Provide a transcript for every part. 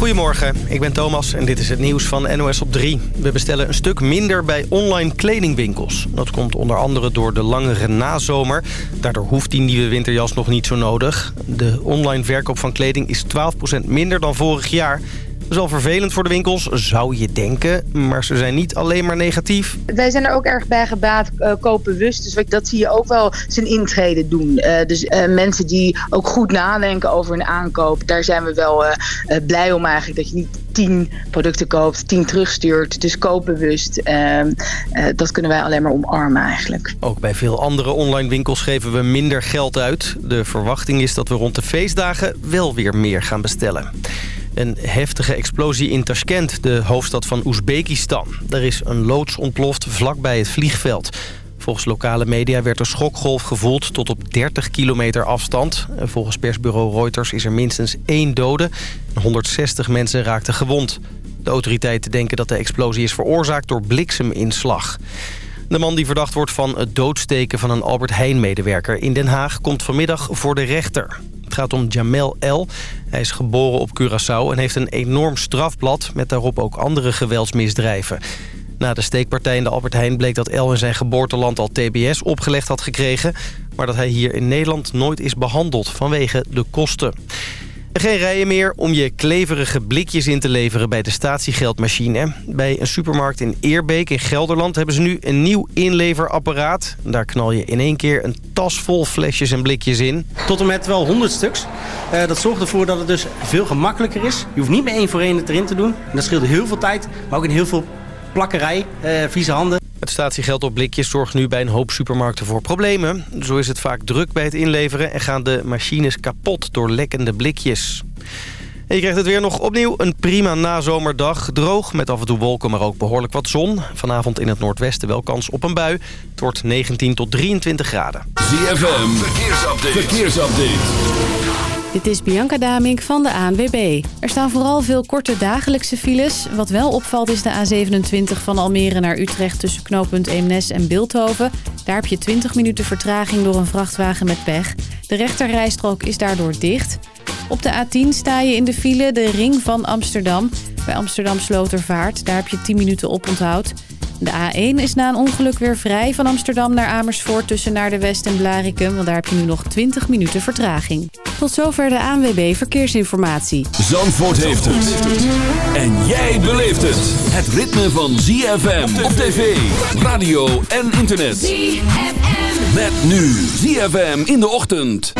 Goedemorgen, ik ben Thomas en dit is het nieuws van NOS op 3. We bestellen een stuk minder bij online kledingwinkels. Dat komt onder andere door de langere nazomer. Daardoor hoeft die nieuwe winterjas nog niet zo nodig. De online verkoop van kleding is 12% minder dan vorig jaar. Dat is wel vervelend voor de winkels, zou je denken. Maar ze zijn niet alleen maar negatief. Wij zijn er ook erg bij gebaat, uh, koopbewust. Dus dat zie je ook wel zijn intrede doen. Uh, dus uh, mensen die ook goed nadenken over hun aankoop. Daar zijn we wel blij om eigenlijk. Dat je niet tien producten koopt, tien terugstuurt. Dus koopbewust. Ehm, dat kunnen wij alleen maar omarmen eigenlijk. Ook bij veel andere online winkels geven we minder geld uit. De verwachting is dat we rond de feestdagen wel weer meer gaan bestellen. Een heftige explosie in Tashkent, de hoofdstad van Oezbekistan. Er is een loods ontploft vlakbij het vliegveld. Volgens lokale media werd de schokgolf gevoeld tot op 30 kilometer afstand. Volgens persbureau Reuters is er minstens één dode. 160 mensen raakten gewond. De autoriteiten denken dat de explosie is veroorzaakt door blikseminslag. De man die verdacht wordt van het doodsteken van een Albert Heijn-medewerker in Den Haag... komt vanmiddag voor de rechter. Het gaat om Jamel L. Hij is geboren op Curaçao en heeft een enorm strafblad... met daarop ook andere geweldsmisdrijven. Na de steekpartij in de Albert Heijn bleek dat El in zijn geboorteland al TBS opgelegd had gekregen... maar dat hij hier in Nederland nooit is behandeld vanwege de kosten. Geen rijen meer om je kleverige blikjes in te leveren bij de statiegeldmachine. Bij een supermarkt in Eerbeek in Gelderland hebben ze nu een nieuw inleverapparaat. Daar knal je in één keer een tas vol flesjes en blikjes in. Tot en met wel 100 stuks. Uh, dat zorgt ervoor dat het dus veel gemakkelijker is. Je hoeft niet meer één voor één het erin te doen. En dat scheelt heel veel tijd, maar ook in heel veel plakkerij, uh, vieze handen. Het statiegeld op blikjes zorgt nu bij een hoop supermarkten voor problemen. Zo is het vaak druk bij het inleveren en gaan de machines kapot door lekkende blikjes. En je krijgt het weer nog opnieuw een prima nazomerdag. Droog met af en toe wolken, maar ook behoorlijk wat zon. Vanavond in het noordwesten wel kans op een bui. Het wordt 19 tot 23 graden. ZFM, verkeersupdate. verkeersupdate. Dit is Bianca Damink van de ANWB. Er staan vooral veel korte dagelijkse files. Wat wel opvalt is de A27 van Almere naar Utrecht... tussen knooppunt Eemnes en Beeldhoven. Daar heb je 20 minuten vertraging door een vrachtwagen met pech. De rechterrijstrook is daardoor dicht. Op de A10 sta je in de file de ring van Amsterdam. Bij Amsterdam Slotervaart, daar heb je 10 minuten op onthoud... De A1 is na een ongeluk weer vrij van Amsterdam naar Amersfoort tussen naar de West en Blarikum. Want daar heb je nu nog 20 minuten vertraging. Tot zover de ANWB Verkeersinformatie. Zandvoort heeft het. En jij beleeft het. Het ritme van ZFM op tv, radio en internet. ZFM. Met nu ZFM in de ochtend.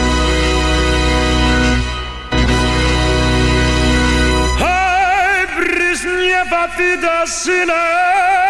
You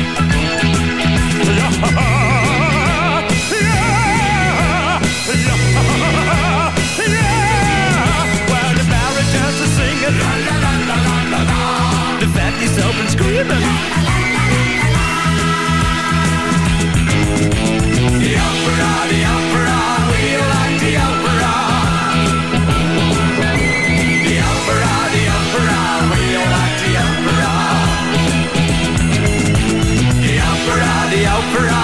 The opera, the opera, we like the opera. The opera, the opera, we like the opera. The opera, the opera,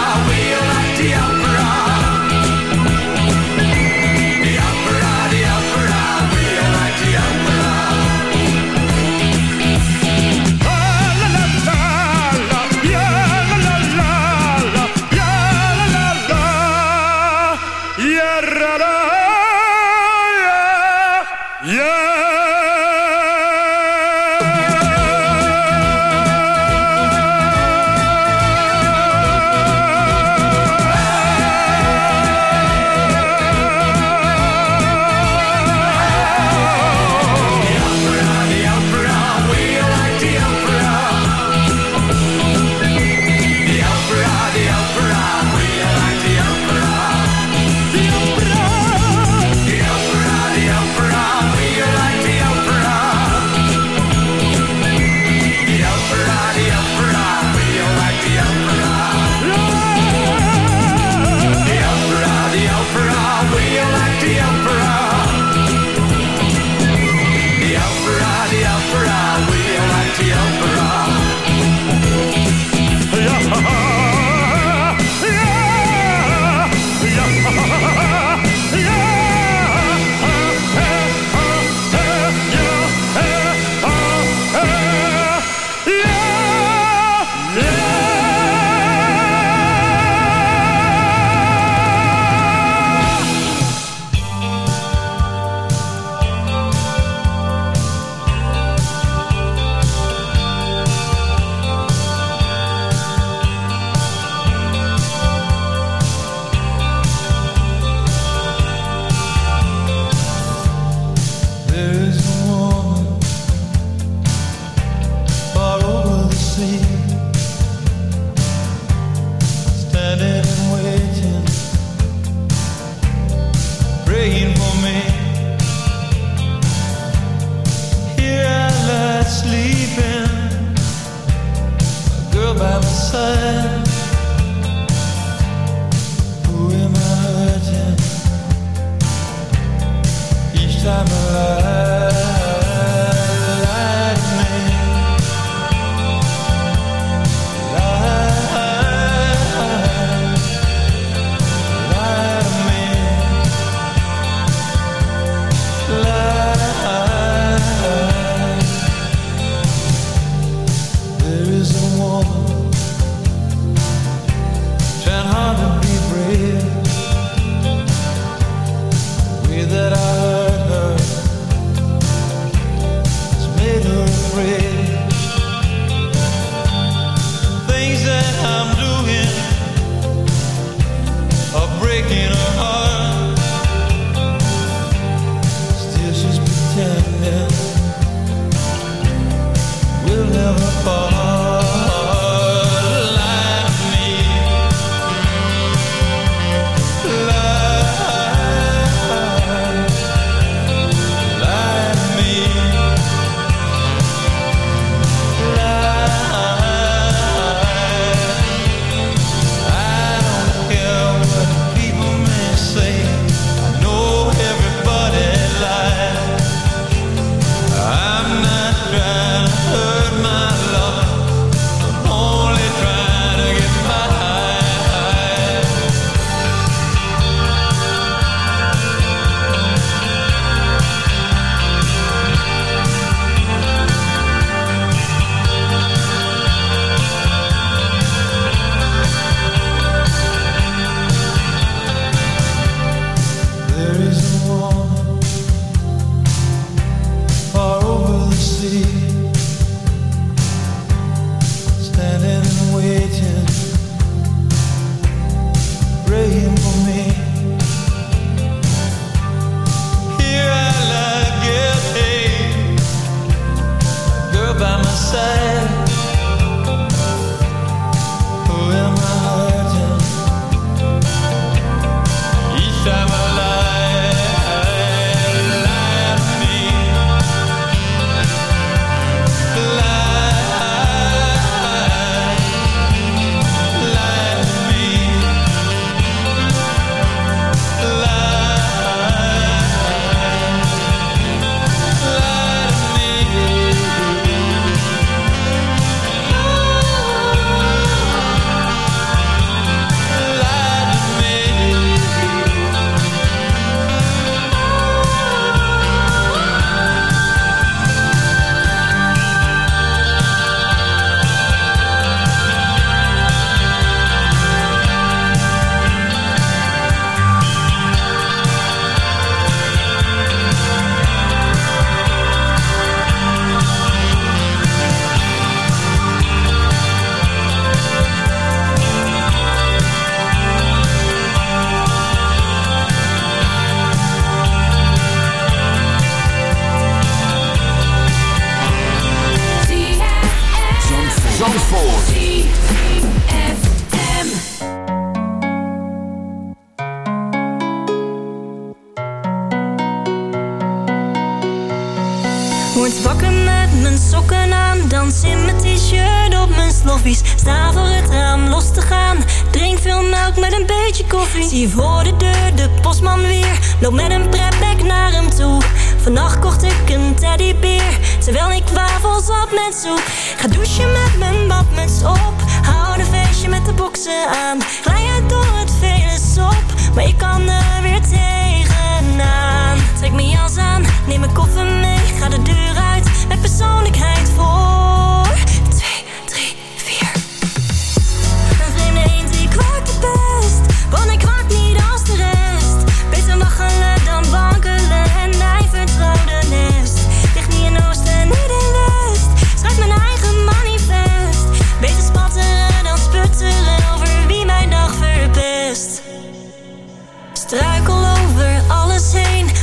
ze aan. Glij uit door het Venus op, maar je kan er weer tegenaan. Trek mijn jas aan, neem mijn koffer mee, ga de deur uit, met persoonlijkheid vol.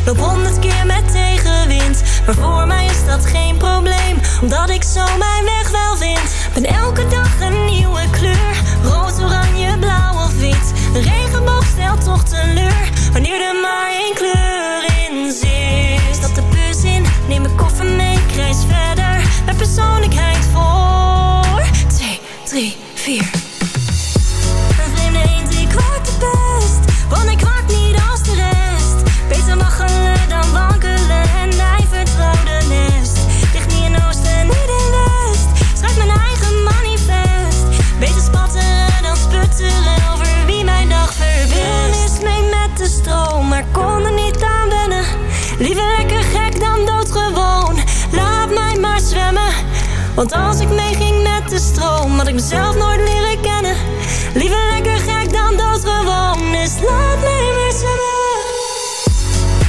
Loop honderd keer met tegenwind, maar voor mij is dat geen probleem, omdat ik zo mijn weg wel vind. Ben elke dag een nieuwe kleur, rood, oranje, blauw of wit. De regenboog stelt toch teleur, wanneer er maar één kleur in zit. Stap de bus in, neem mijn koffer mee, krijg ver Want als ik meeging met de stroom, had ik mezelf nooit leren kennen. Liever lekker gek dan doodgewoon, dus laat me met z'n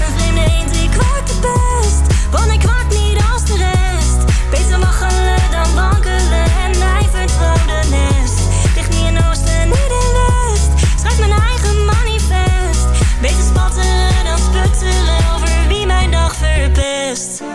Een vreemde eend die kwaakt het best, want ik kwaak niet als de rest. Beter waggelen dan wankelen en mij vertrouwde nest. Ligt niet in oosten, niet in west. Schrijf mijn eigen manifest. Beter spatteren dan sputteren over wie mijn dag verpest.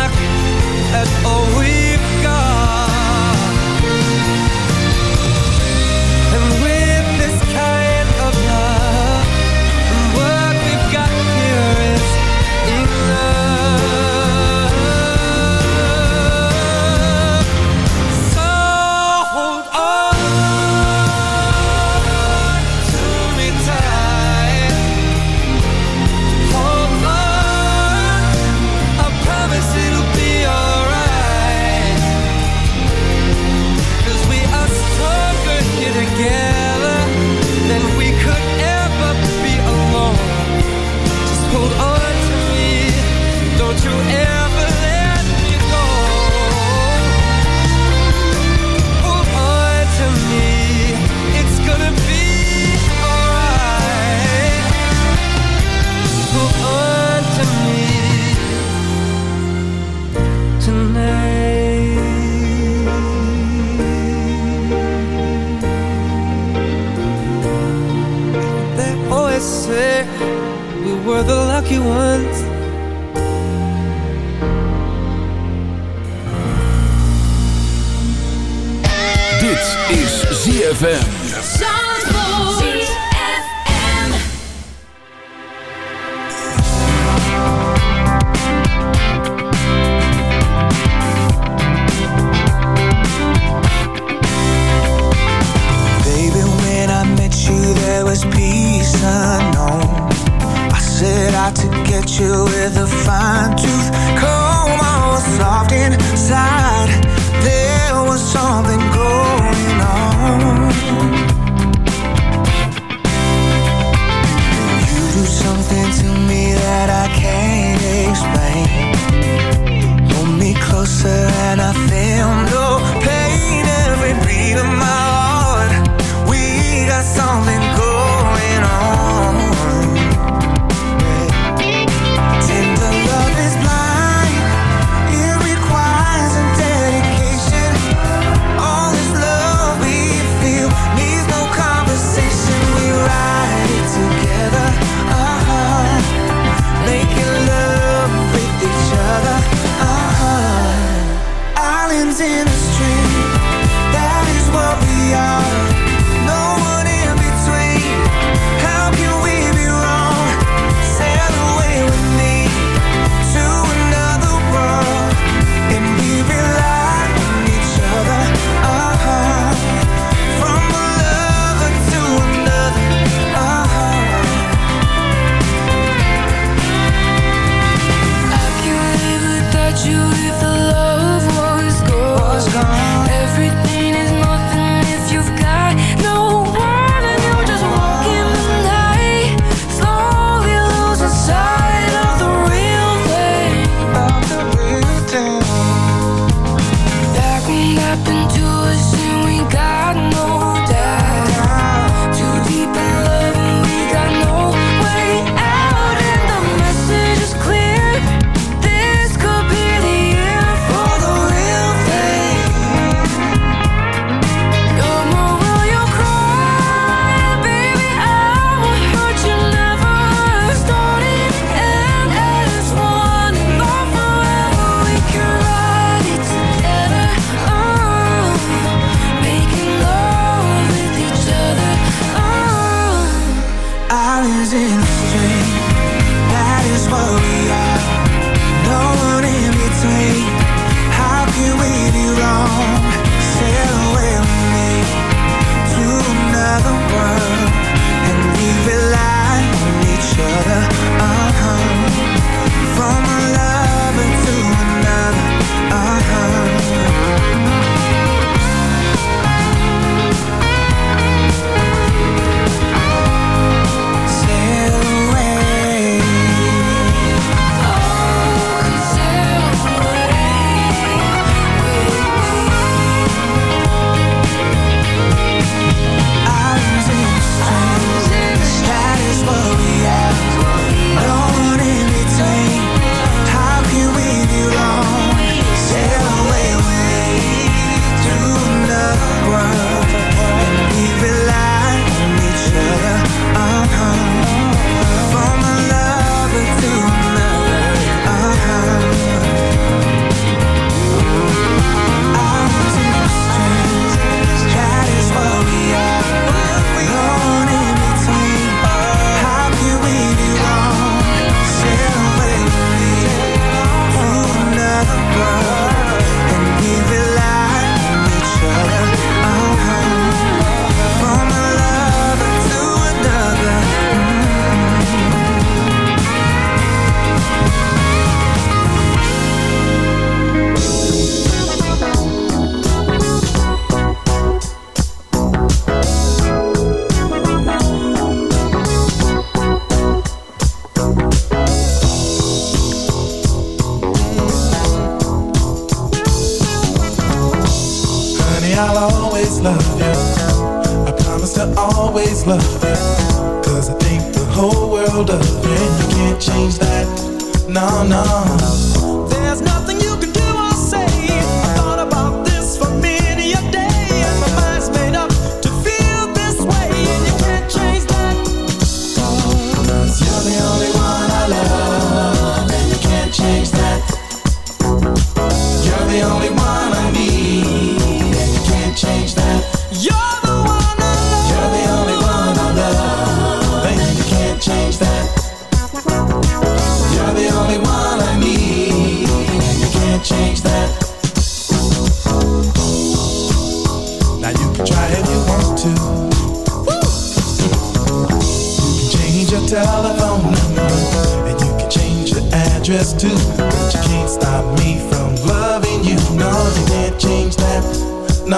a look oh, in the street. Only one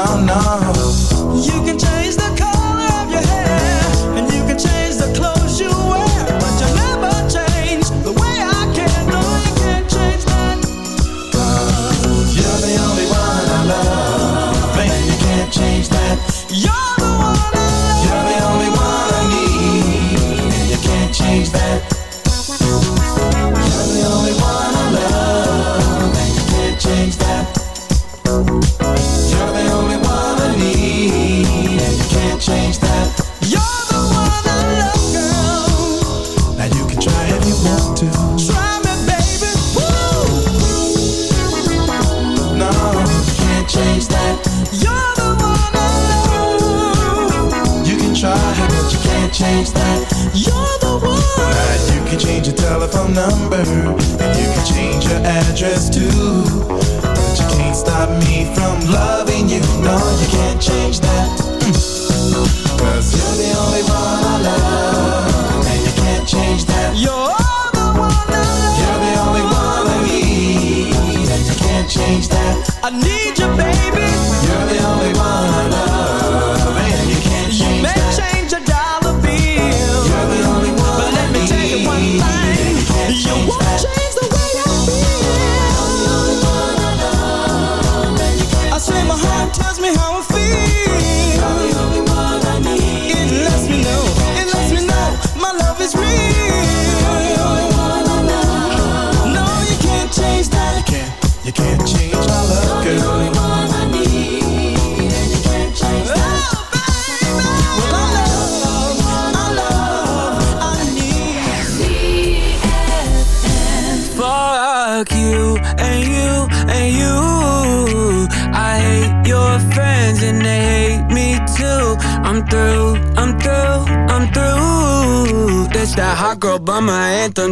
No, no.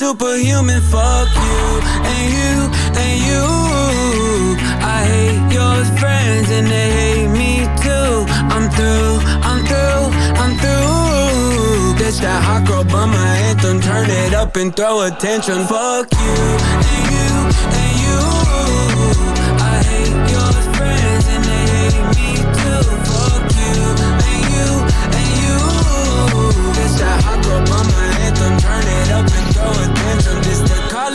superhuman. Fuck you and you and you. I hate your friends and they hate me too. I'm through, I'm through, I'm through. That's that hot girl by bummer anthem. Turn it up and throw a tantrum. Fuck you and you and you. I hate your friends and they hate me too. Fuck you and you and you. That's that hot girl bummer anthem. Turn it up and throw it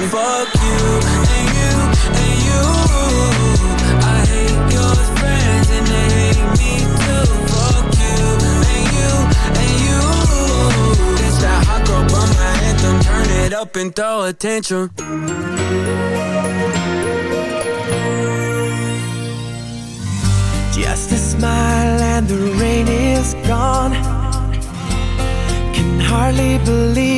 and fuck you and you and you. I hate your friends and they hate me too. Fuck you and you and you. It's that hot girl bummer anthem. Turn it up and throw attention. Just a smile and the rain is gone. Can hardly believe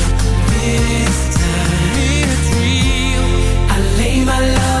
This time. It's real. I lay my love.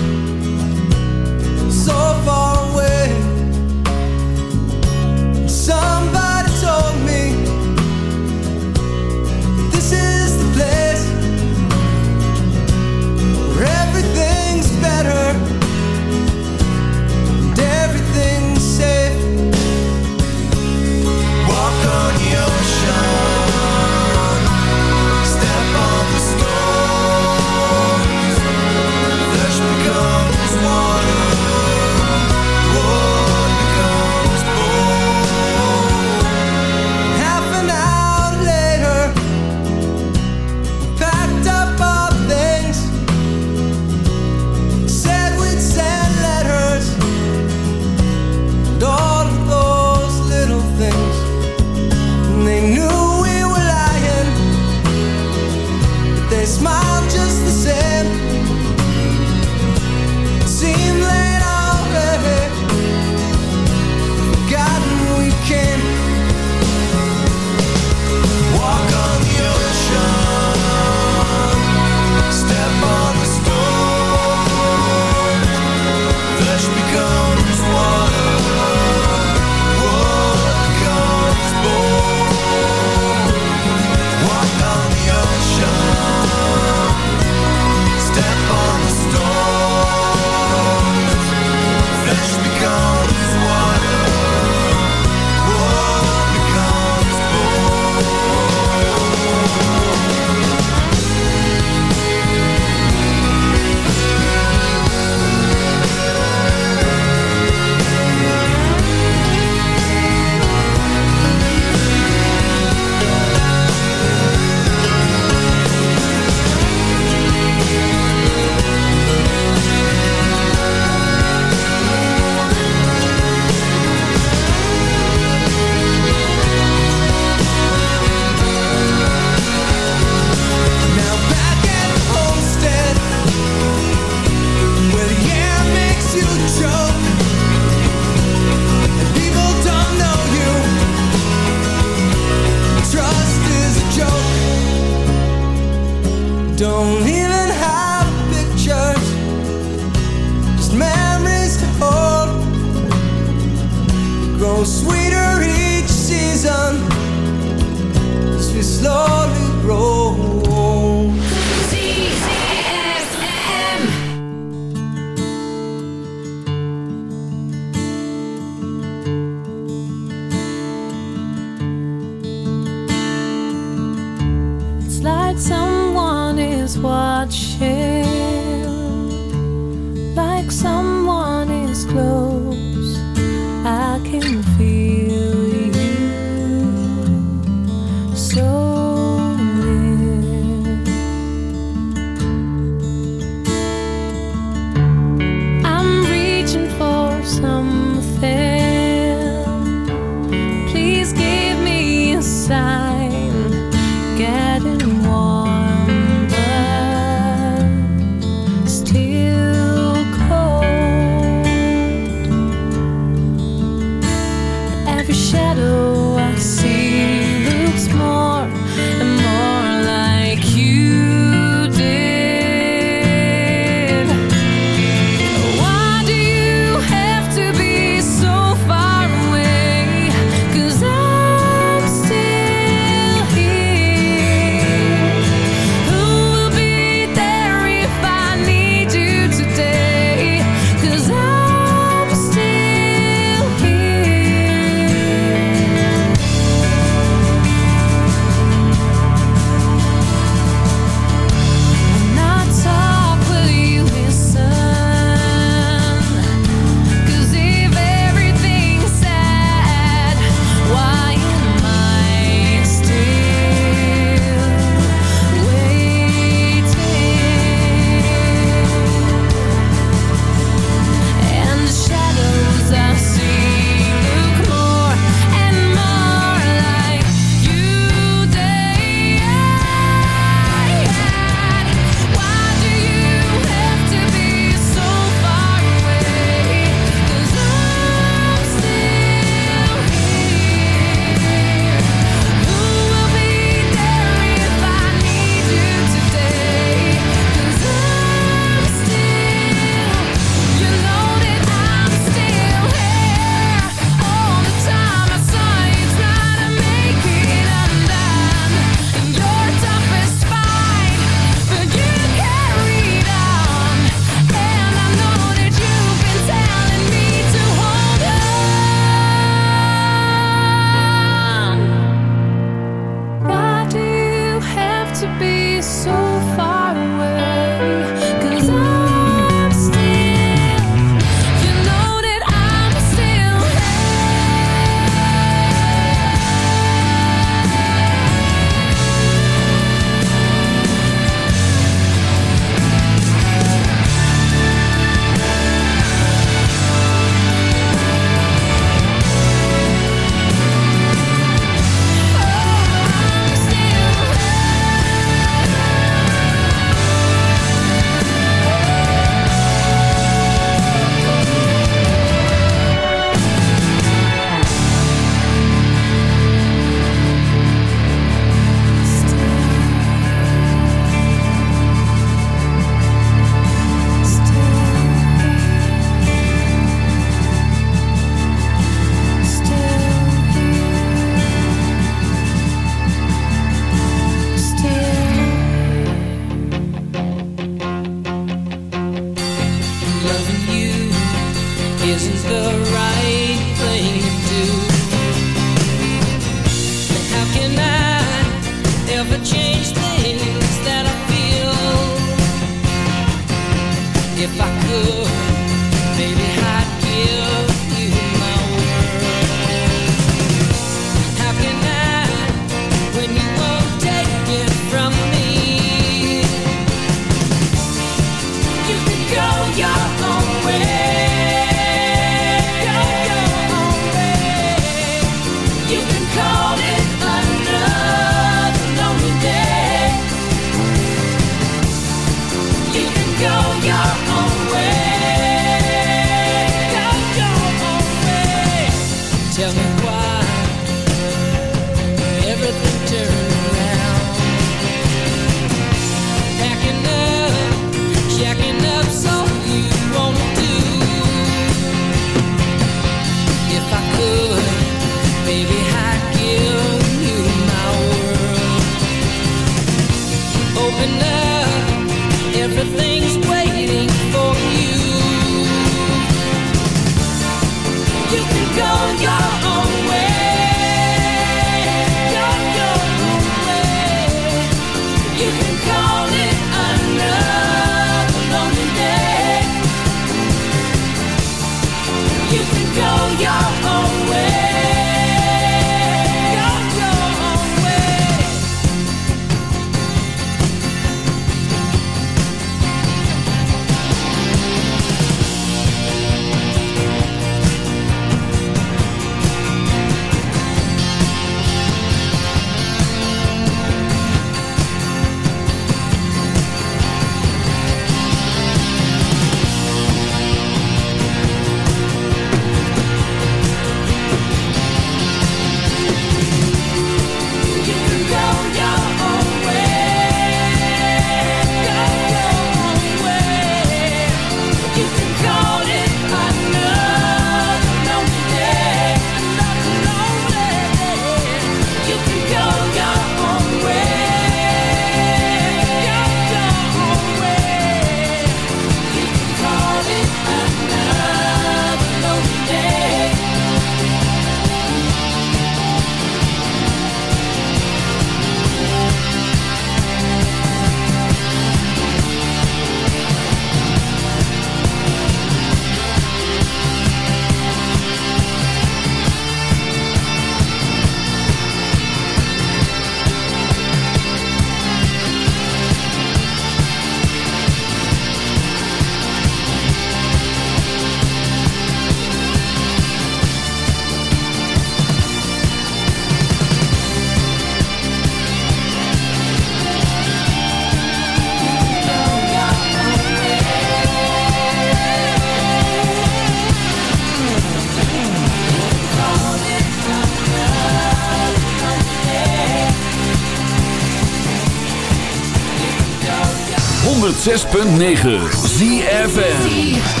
6.9 ZFN